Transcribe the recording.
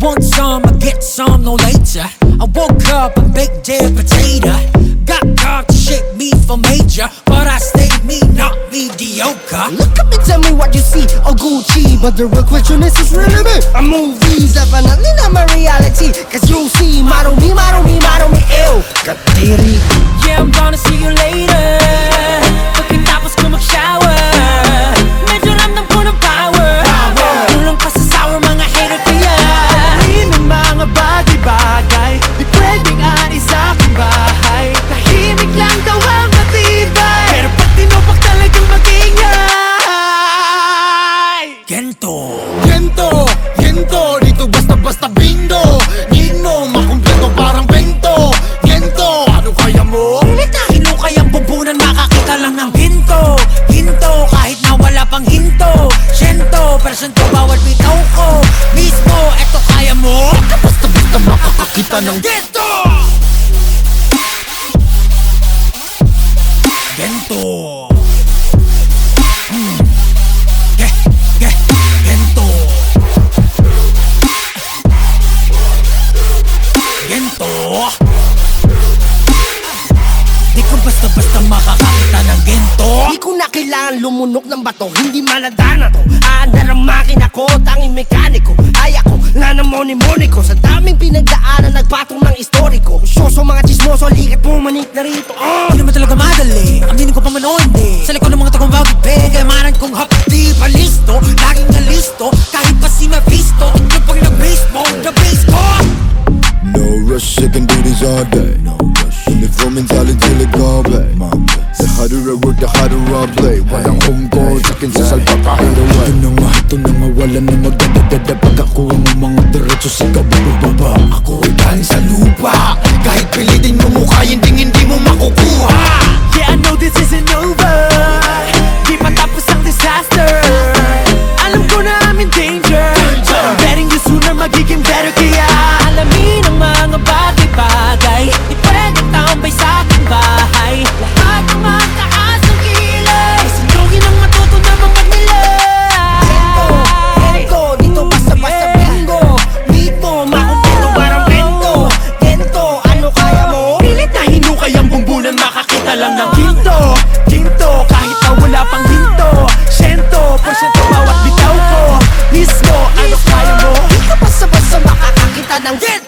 Want some, I get some no later. I woke up and baked dead potato. Got God to shake me for major, but I stayed me, not mediocre. Look at me, tell me what you see. A Gucci, but the real question is, is really me. A movie's definitely not my reality. Cause you see, model me, model me, model me, ill. Got Kateri magingay Gento. Gento, gento, dito basta-basta bindo Nino, makumpleto parang bento Gento, ano kaya mo? Ngunit hinukay ang bumbunan makakita lang ng hinto Hinto kahit na wala pang hinto Siyento, persento bawat bitaw ko Mismo, eto kaya mo Basta-basta makakakita ng Gento! Kailangan lumunok ng bato Hindi maladana to. Aandar ang makina ko Tanging mekaniko. Ay ako na namoni-moni ko Sa daming pinagdaanan Nagpatong ng istoriko. Syoso mga chismoso Likat pumanik na rito. Uh! Di naman talaga madali Aminin ko pa man o hindi Sa likod ng mga tagang bagay Kayamanan kong hapdi Palisto Laging nalisto Kahit pa si Mephisto Ito pag nag-base mo The base ko. No rush, I can do this all day. Lovely Walang humbo sa akin sa salpakahin Ito na nga, ito na nga Wala na magdadadada Pagkakuha ng mga diretso sa kabababa Ako ay galing sa lupa. Kahit pilitin mo mukha Yung tingin di mo makukuha. Yeah, I know this isn't over. Di matapos ang disaster. lang ng ginto. Ginto kahit na wala pang ginto. Sento porsyento bawat bitaw ko. Mismo ano kaya mo? Hindi ka basta-basta makakakita ng ginto